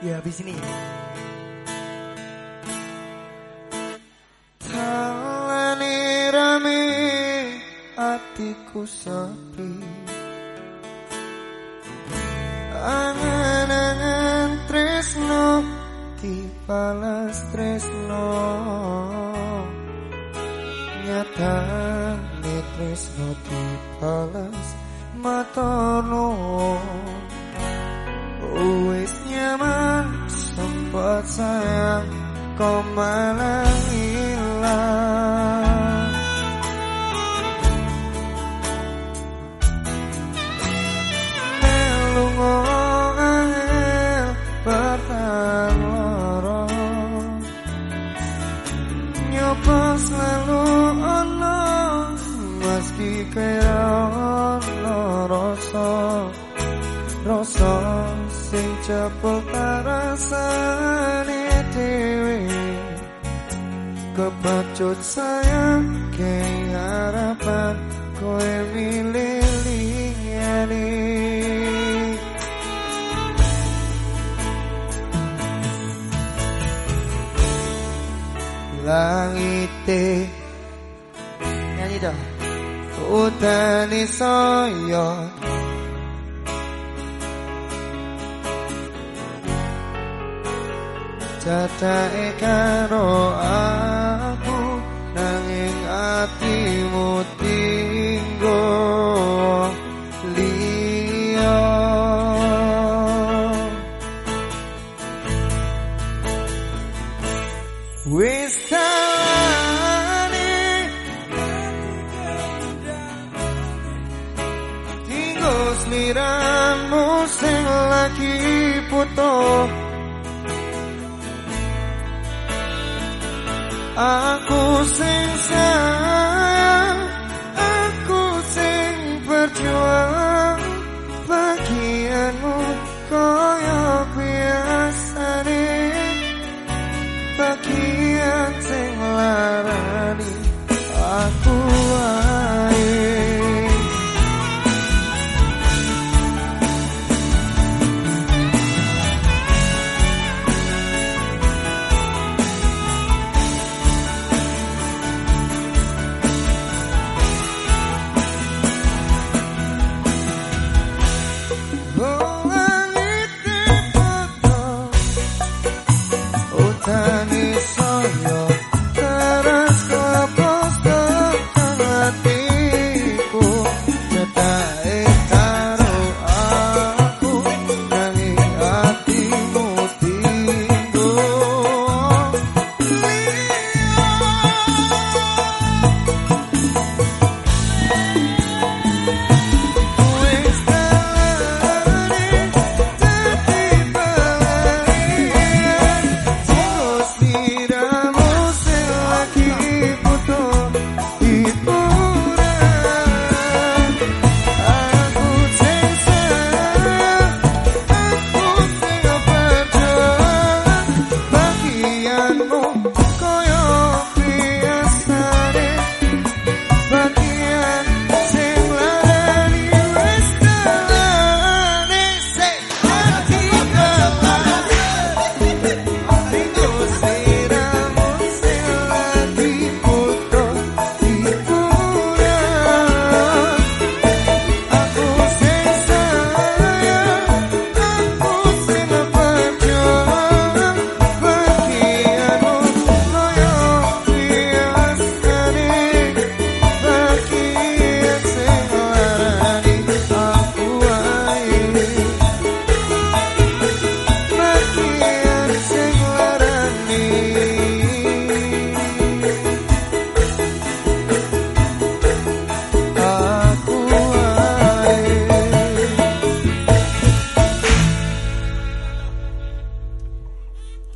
Ya habis ini. Talani rame atiku sepi. Angan-angan tresno dibalas tresno. Nyata tresno dibalas matono nyaman sempat sayang kau malah hilang. Melungo angel bertahan loro Nyoba selalu ono meski kaya ono rasa rasa sing cepel karasane dhewe? Kepacut sayang ke harapan kowe milih liyane langite Nyanyi dong. utani saya Jatae karo aku nanging atimu tinggo liyo Wisane Tinggo sliramu sing lagi putuh aku sengsara Yan.